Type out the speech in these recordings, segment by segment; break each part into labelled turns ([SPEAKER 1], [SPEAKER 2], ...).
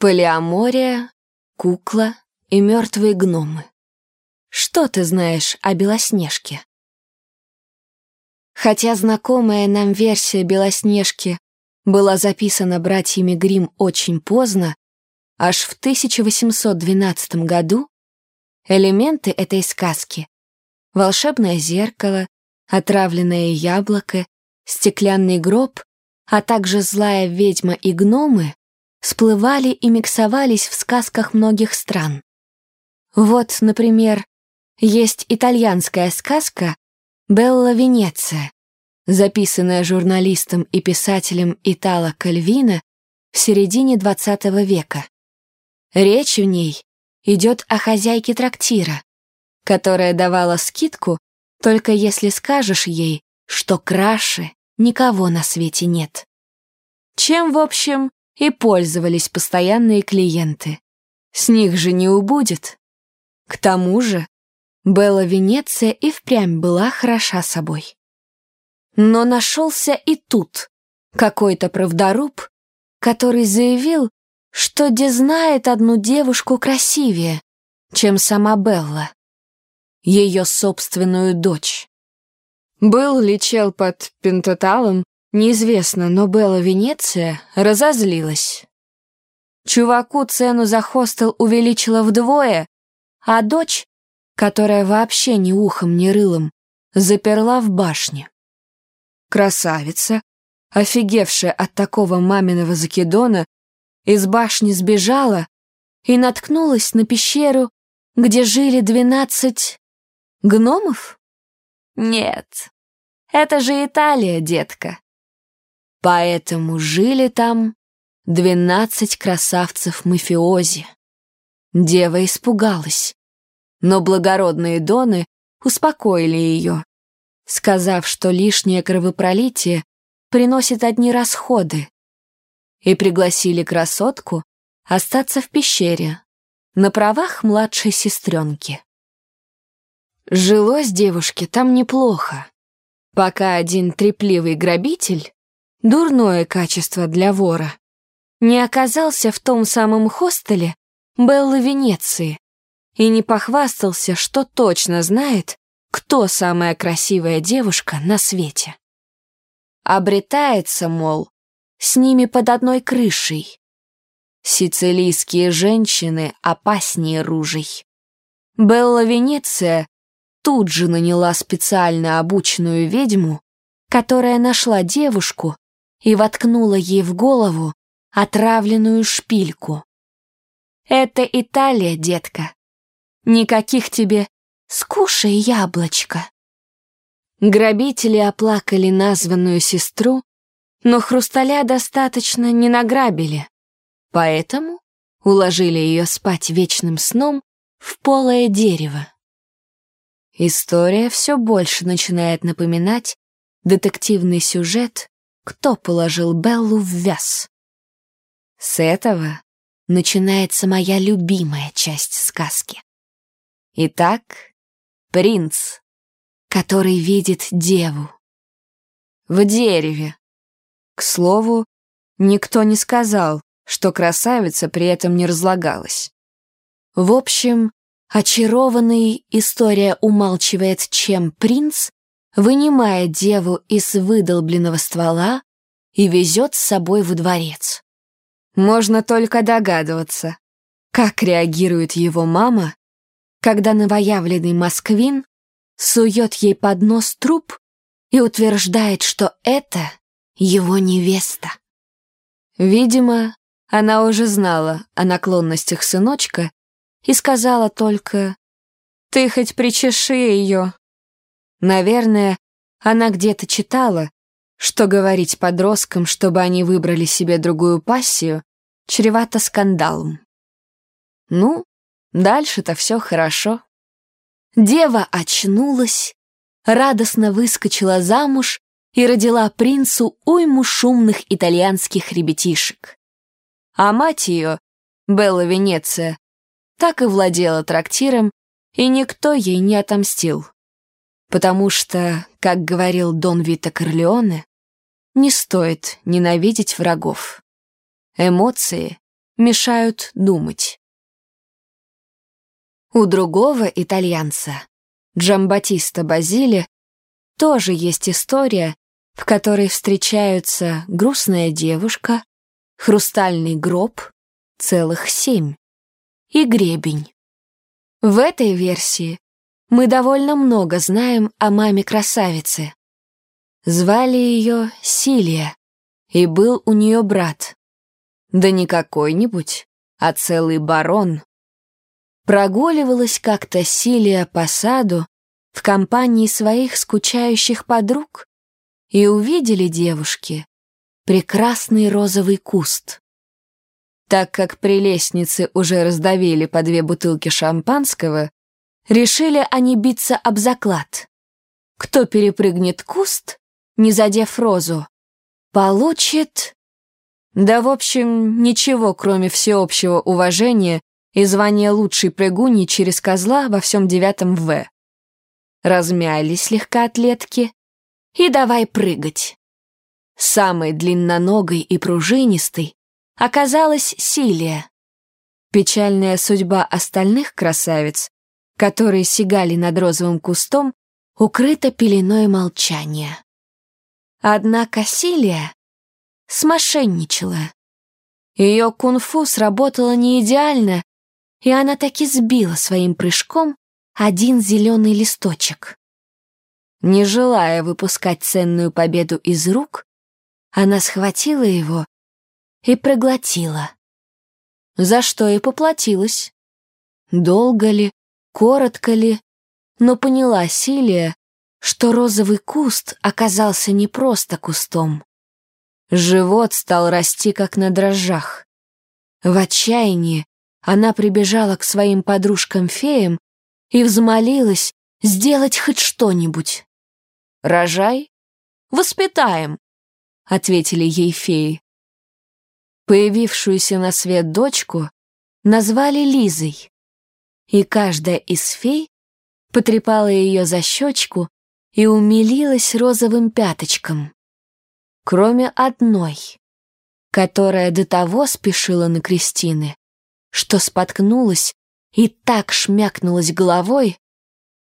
[SPEAKER 1] Полиамория, кукла и мертвые гномы. Что ты знаешь о Белоснежке? Хотя знакомая нам версия Белоснежки была записана братьями Грим очень поздно, аж в 1812 году, элементы этой сказки — волшебное зеркало, отравленное яблоко, стеклянный гроб, а также злая ведьма и гномы всплывали и миксовались в сказках многих стран. Вот, например, есть итальянская сказка «Белла Венеция», записанная журналистом и писателем Итало Кальвино в середине XX века. Речь в ней идет о хозяйке трактира, которая давала скидку только если скажешь ей, что краше никого на свете нет. Чем, в общем, и пользовались постоянные клиенты. С них же не убудет. К тому же, Белла Венеция и впрямь была хороша собой. Но нашелся и тут какой-то правдоруб, который заявил, что де знает одну девушку красивее, чем сама Белла, ее собственную дочь. Был ли чел под пентаталом, Неизвестно, но Белла Венеция разозлилась. Чуваку цену за хостел увеличила вдвое, а дочь, которая вообще ни ухом, ни рылом, заперла в башне. Красавица, офигевшая от такого маминого закидона, из башни сбежала и наткнулась на пещеру, где жили двенадцать гномов? Нет, это же Италия, детка. Поэтому жили там двенадцать красавцев-мафиози. Дева испугалась, но благородные доны успокоили ее, сказав, что лишнее кровопролитие приносит одни расходы, и пригласили красотку остаться в пещере на правах младшей сестренки. Жилось девушке там неплохо, пока один трепливый грабитель дурное качество для вора, не оказался в том самом хостеле Беллы Венеции и не похвастался, что точно знает, кто самая красивая девушка на свете. Обретается, мол, с ними под одной крышей. Сицилийские женщины опаснее ружей. Белла Венеция тут же наняла специально обученную ведьму, которая нашла девушку и воткнула ей в голову отравленную шпильку. «Это Италия, детка. Никаких тебе «скушай яблочко». Грабители оплакали названную сестру, но хрусталя достаточно не награбили, поэтому уложили ее спать вечным сном в полое дерево. История все больше начинает напоминать детективный сюжет кто положил Беллу в вяз. С этого начинается моя любимая часть сказки. Итак, принц, который видит деву. В дереве. К слову, никто не сказал, что красавица при этом не разлагалась. В общем, очарованный история умалчивает, чем принц вынимает деву из выдолбленного ствола и везет с собой во дворец. Можно только догадываться, как реагирует его мама, когда новоявленный москвин сует ей под нос труп и утверждает, что это его невеста. Видимо, она уже знала о наклонностях сыночка и сказала только «Ты хоть причеши ее, Наверное, она где-то читала, что говорить подросткам, чтобы они выбрали себе другую пассию, чревато скандалом. Ну, дальше-то все хорошо. Дева очнулась, радостно выскочила замуж и родила принцу уйму шумных итальянских ребятишек. А мать ее, Белла Венеция, так и владела трактиром, и никто ей не отомстил. Потому что, как говорил Дон Вита Корлеоне, не стоит ненавидеть врагов. Эмоции мешают думать. У другого итальянца, Джамбатиста Базили, тоже есть история, в которой встречаются грустная девушка, хрустальный гроб, целых семь, и гребень. В этой версии мы довольно много знаем о маме красавицы. Звали ее Силия, и был у нее брат. Да не какой-нибудь, а целый барон. Прогуливалась как-то Силия по саду в компании своих скучающих подруг, и увидели девушки прекрасный розовый куст. Так как при лестнице уже раздавили по две бутылки шампанского, решили они биться об заклад. Кто перепрыгнет куст, не задев розу, получит... Да, в общем, ничего, кроме всеобщего уважения и звания лучшей прыгуни через козла во всем девятом В. Размялись слегка атлетки и давай прыгать. Самой длинноногой и пружинистой оказалась Силия. Печальная судьба остальных красавиц, которые сигали над розовым кустом, укрыта пеленой молчания. Однако Силия смошенничала. Ее кунг-фу сработало не идеально, и она таки сбила своим прыжком один зеленый листочек. Не желая выпускать ценную победу из рук, она схватила его и проглотила. За что и поплатилась. Долго ли, коротко ли, но поняла Силия, что розовый куст оказался не просто кустом. Живот стал расти, как на дрожжах. В отчаянии она прибежала к своим подружкам-феям и взмолилась сделать хоть что-нибудь. «Рожай, воспитаем», — ответили ей феи. Появившуюся на свет дочку назвали Лизой, и каждая из фей потрепала ее за щечку и умилилась розовым пяточком. Кроме одной, которая до того спешила на Кристины, что споткнулась и так шмякнулась головой,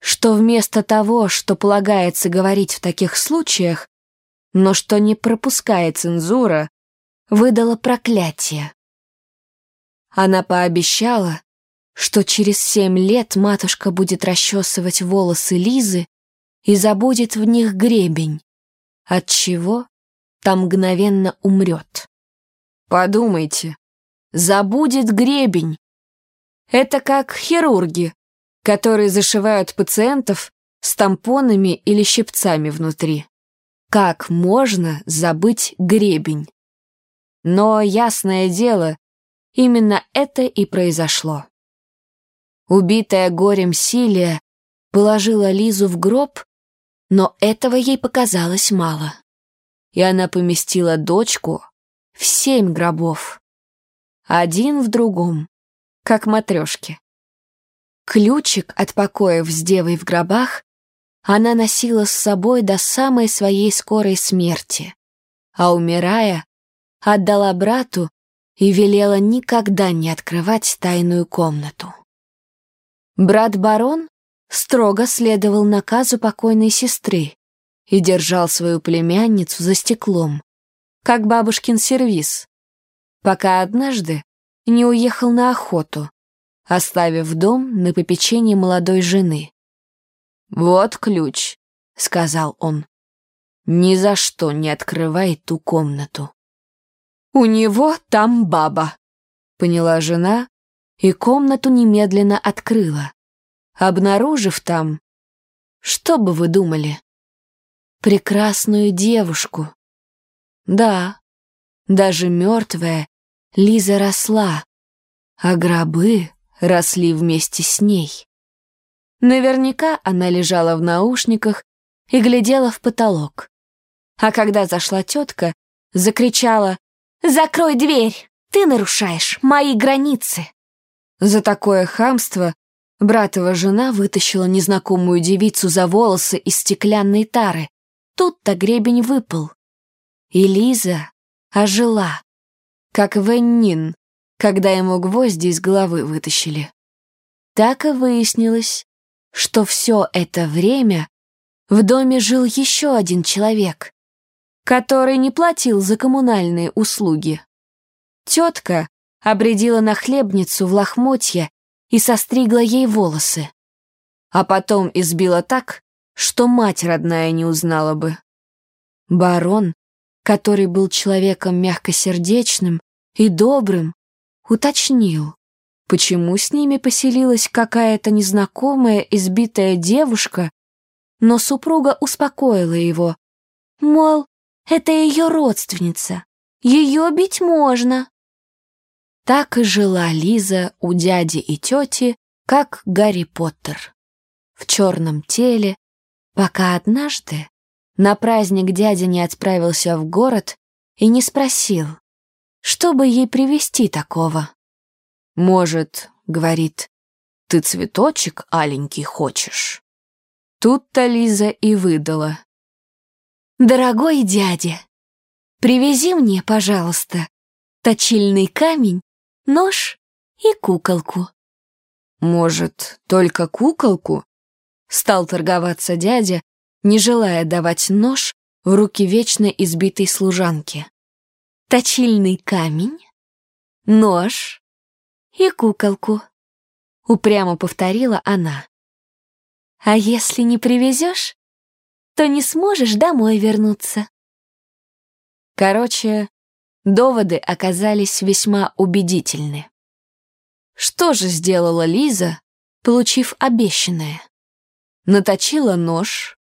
[SPEAKER 1] что вместо того, что полагается говорить в таких случаях, но что не пропускает цензура, выдала проклятие. Она пообещала, что через семь лет матушка будет расчесывать волосы Лизы и забудет в них гребень, от чего та мгновенно умрет. Подумайте, забудет гребень. Это как хирурги, которые зашивают пациентов с тампонами или щипцами внутри. Как можно забыть гребень? Но, ясное дело, именно это и произошло. Убитая горем Силия положила Лизу в гроб, но этого ей показалось мало. И она поместила дочку в семь гробов. Один в другом, как матрешки. Ключик от покоев с девой в гробах она носила с собой до самой своей скорой смерти, а умирая, отдала брату и велела никогда не открывать тайную комнату. Брат-барон строго следовал наказу покойной сестры и держал свою племянницу за стеклом, как бабушкин сервиз, пока однажды не уехал на охоту, оставив дом на попечении молодой жены. «Вот ключ», — сказал он. «Ни за что не открывай ту комнату». «У него там баба», — поняла жена и комнату немедленно открыла, обнаружив там... Что бы вы думали? Прекрасную девушку. Да, даже мертвая Лиза росла, а гробы росли вместе с ней. Наверняка она лежала в наушниках и глядела в потолок. А когда зашла тетка, закричала «Закрой дверь! Ты нарушаешь мои границы!» За такое хамство братова жена вытащила незнакомую девицу за волосы из стеклянной тары. Тут-то гребень выпал. И Лиза ожила, как Веннин когда ему гвозди из головы вытащили. Так и выяснилось, что все это время в доме жил еще один человек, который не платил за коммунальные услуги. Тетка обредила на хлебницу в лохмотья и состригла ей волосы, а потом избила так, что мать родная не узнала бы. Барон, который был человеком мягкосердечным и добрым, уточнил, почему с ними поселилась какая-то незнакомая избитая девушка, но супруга успокоила его, мол, это ее родственница, ее бить можно. Так и жила Лиза у дяди и тети, как Гарри Поттер. В черном теле, пока однажды на праздник дядя не отправился в город и не спросил, что бы ей привезти такого. «Может, — говорит, — ты цветочек аленький хочешь?» Тут-то Лиза и выдала. «Дорогой дядя, привези мне, пожалуйста, точильный камень, нож и куколку». «Может, только куколку?» Стал торговаться дядя, не желая давать нож в руки вечно избитой служанки. «Точильный камень, нож и куколку», — упрямо повторила она. «А если не привезешь, то не сможешь домой вернуться». Короче, доводы оказались весьма убедительны. Что же сделала Лиза, получив обещанное? Наточила нож,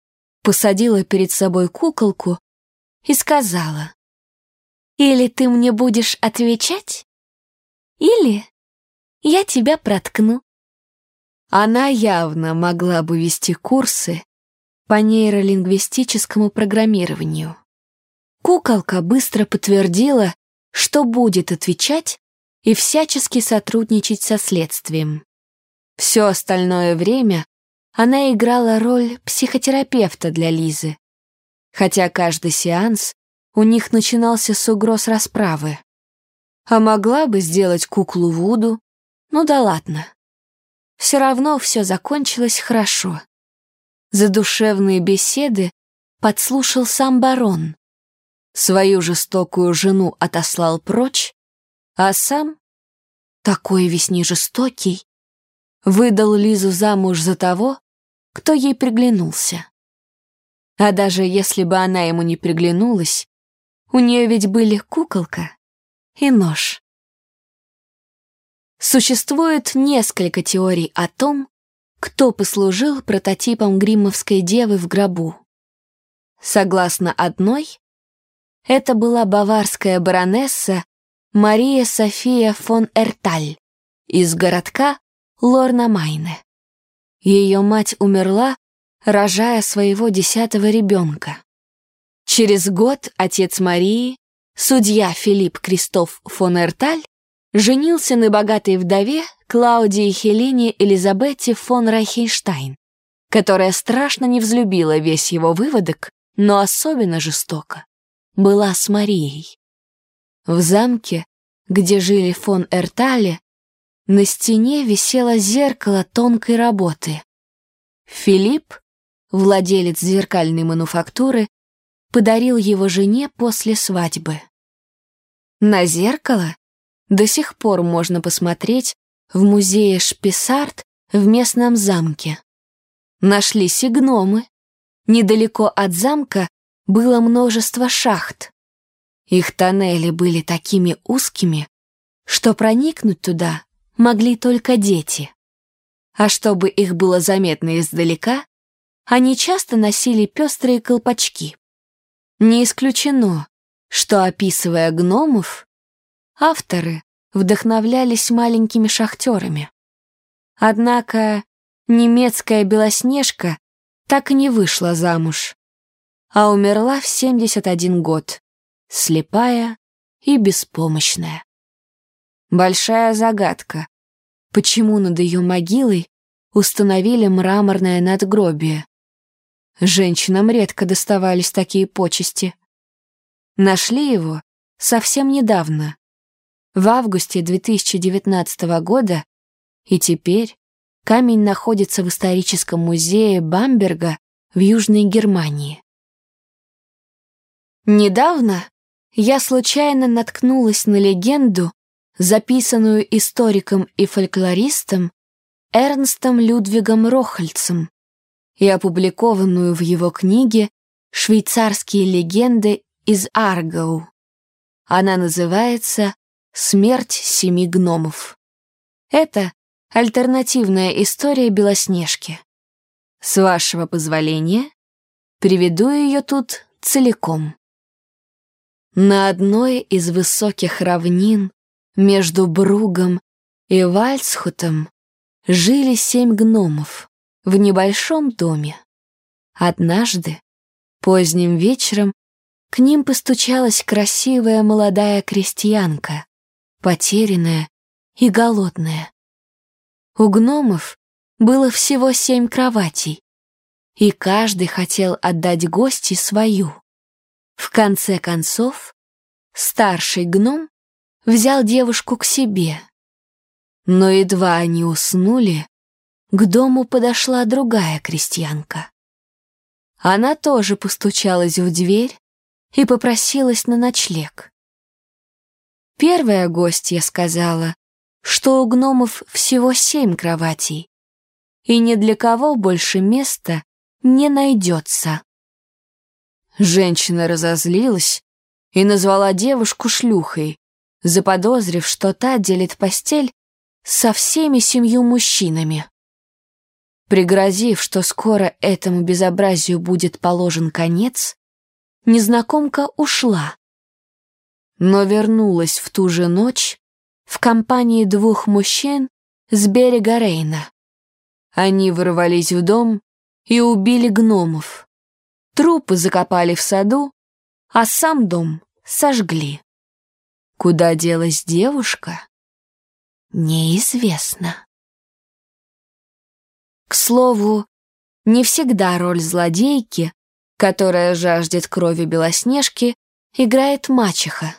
[SPEAKER 1] посадила перед собой куколку и сказала, «Или ты мне будешь отвечать, или я тебя проткну». Она явно могла бы вести курсы по нейролингвистическому программированию. Куколка быстро подтвердила, что будет отвечать и всячески сотрудничать со следствием. Все остальное время она играла роль психотерапевта для Лизы, хотя каждый сеанс у них начинался с угроз расправы. А могла бы сделать куклу Вуду, ну да ладно. Все равно все закончилось хорошо. Задушевные беседы подслушал сам барон. Свою жестокую жену отослал прочь, а сам, такой весь не жестокий, выдал Лизу замуж за того, кто ей приглянулся. А даже если бы она ему не приглянулась, у нее ведь были куколка и нож. Существует несколько теорий о том, кто послужил прототипом гриммовской девы в гробу. Согласно одной, это была баварская баронесса Мария София фон Эрталь из городка Лорна-Майне. Ее мать умерла, рожая своего десятого ребенка. Через год отец Марии, судья Филипп Кристоф фон Эрталь, женился на богатой вдове Клаудии Хелене Элизабетте фон Райхенштайн, которая страшно не взлюбила весь его выводок, но особенно жестоко была с Марией. В замке, где жили фон Эртале, на стене висело зеркало тонкой работы. Филипп, владелец зеркальной мануфактуры, подарил его жене после свадьбы. На зеркало до сих пор можно посмотреть в музее Шписарт в местном замке. Нашлись и гномы. Недалеко от замка было множество шахт. Их тоннели были такими узкими, что проникнуть туда могли только дети. А чтобы их было заметно издалека, они часто носили пестрые колпачки. Не исключено, что, описывая гномов, авторы вдохновлялись маленькими шахтерами. Однако немецкая Белоснежка так и не вышла замуж, а умерла в 71 год, слепая и беспомощная. Большая загадка, почему над ее могилой установили мраморное надгробие. Женщинам редко доставались такие почести. Нашли его совсем недавно, в августе 2019 года, и теперь камень находится в историческом музее Бамберга в Южной Германии. Недавно я случайно наткнулась на легенду, записанную историком и фольклористом Эрнстом Людвигом Рохальцем и опубликованную в его книге «Швейцарские легенды из Аргау». Она называется «Смерть семи гномов». Это альтернативная история Белоснежки. С вашего позволения, приведу ее тут целиком. На одной из высоких равнин между Бругом и Вальцхутом жили семь гномов в небольшом доме. Однажды, поздним вечером, к ним постучалась красивая молодая крестьянка, потерянная и голодная. У гномов было всего семь кроватей, и каждый хотел отдать гости свою. В конце концов, старший гном взял девушку к себе. Но едва они уснули, к дому подошла другая крестьянка. Она тоже постучалась в дверь и попросилась на ночлег. Первая гостья сказала, что у гномов всего семь кроватей, и ни для кого больше места не найдется. Женщина разозлилась и назвала девушку шлюхой, заподозрив, что та делит постель со всеми семью мужчинами. Пригрозив, что скоро этому безобразию будет положен конец, незнакомка ушла, но вернулась в ту же ночь в компании двух мужчин с берега Рейна. Они ворвались в дом и убили гномов. Трупы закопали в саду, а сам дом сожгли. Куда делась девушка? Неизвестно. К слову, не всегда роль злодейки, которая жаждет крови Белоснежки, играет мачеха.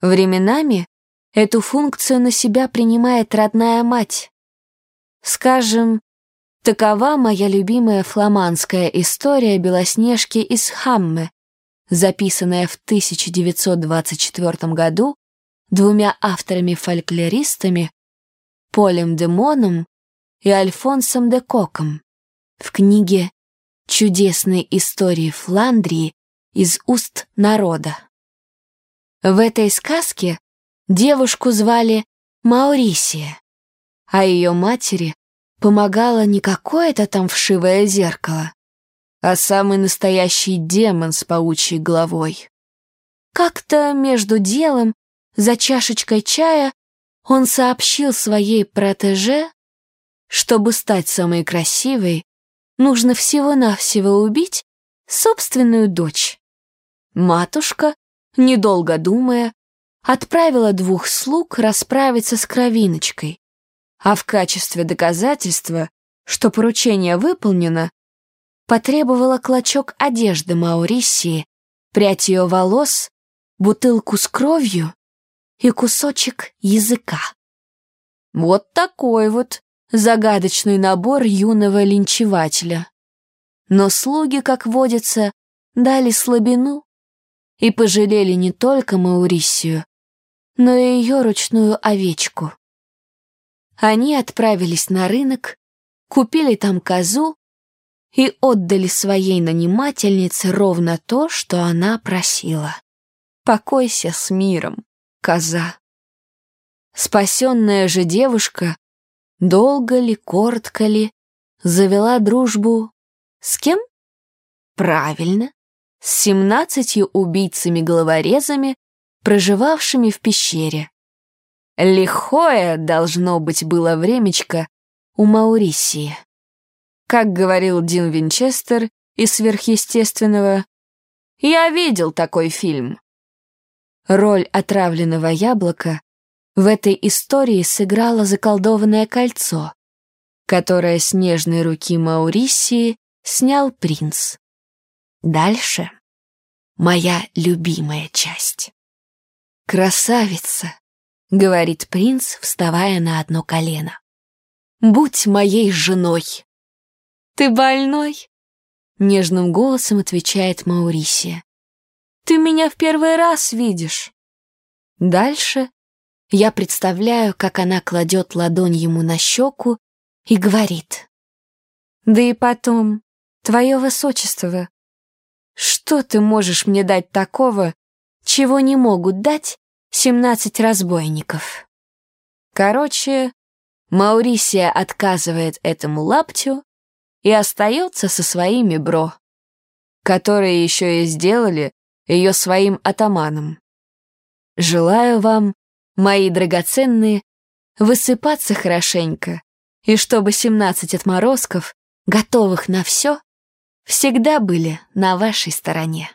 [SPEAKER 1] Временами эту функцию на себя принимает родная мать. Скажем, Такова моя любимая фламандская история Белоснежки из Хамме, записанная в 1924 году двумя авторами-фольклористами Полем де Моном и Альфонсом де Коком в книге «Чудесные истории Фландрии из уст народа». В этой сказке девушку звали Маурисия, а ее матери помогало не какое-то там вшивое зеркало, а самый настоящий демон с паучьей головой. Как-то между делом, за чашечкой чая, он сообщил своей протеже, чтобы стать самой красивой, нужно всего-навсего убить собственную дочь. Матушка, недолго думая, отправила двух слуг расправиться с кровиночкой, а в качестве доказательства, что поручение выполнено, потребовала клочок одежды Маурисии, прядь ее волос, бутылку с кровью и кусочек языка. Вот такой вот загадочный набор юного линчевателя. Но слуги, как водится, дали слабину и пожалели не только Маурисию, но и ее ручную овечку. Они отправились на рынок, купили там козу и отдали своей нанимательнице ровно то, что она просила. «Покойся с миром, коза». Спасенная же девушка, долго ли, коротко ли, завела дружбу с кем? Правильно, с семнадцатью убийцами-головорезами, проживавшими в пещере. Лихое, должно быть, было времечко у Маурисии. Как говорил Дин Винчестер из «Сверхъестественного», «Я видел такой фильм». Роль отравленного яблока в этой истории сыграло заколдованное кольцо, которое с нежной руки Маурисии снял принц. Дальше моя любимая часть. Красавица, говорит принц, вставая на одно колено. «Будь моей женой!» «Ты больной?» — нежным голосом отвечает Маурисия. «Ты меня в первый раз видишь». Дальше я представляю, как она кладет ладонь ему на щеку и говорит. «Да и потом, твое высочество, что ты можешь мне дать такого, чего не могут дать семнадцать разбойников?» Короче, Маурисия отказывает этому лаптю и остается со своими бро, которые еще и сделали ее своим атаманом. Желаю вам, мои драгоценные, высыпаться хорошенько, и чтобы семнадцать отморозков, готовых на все, всегда были на вашей стороне.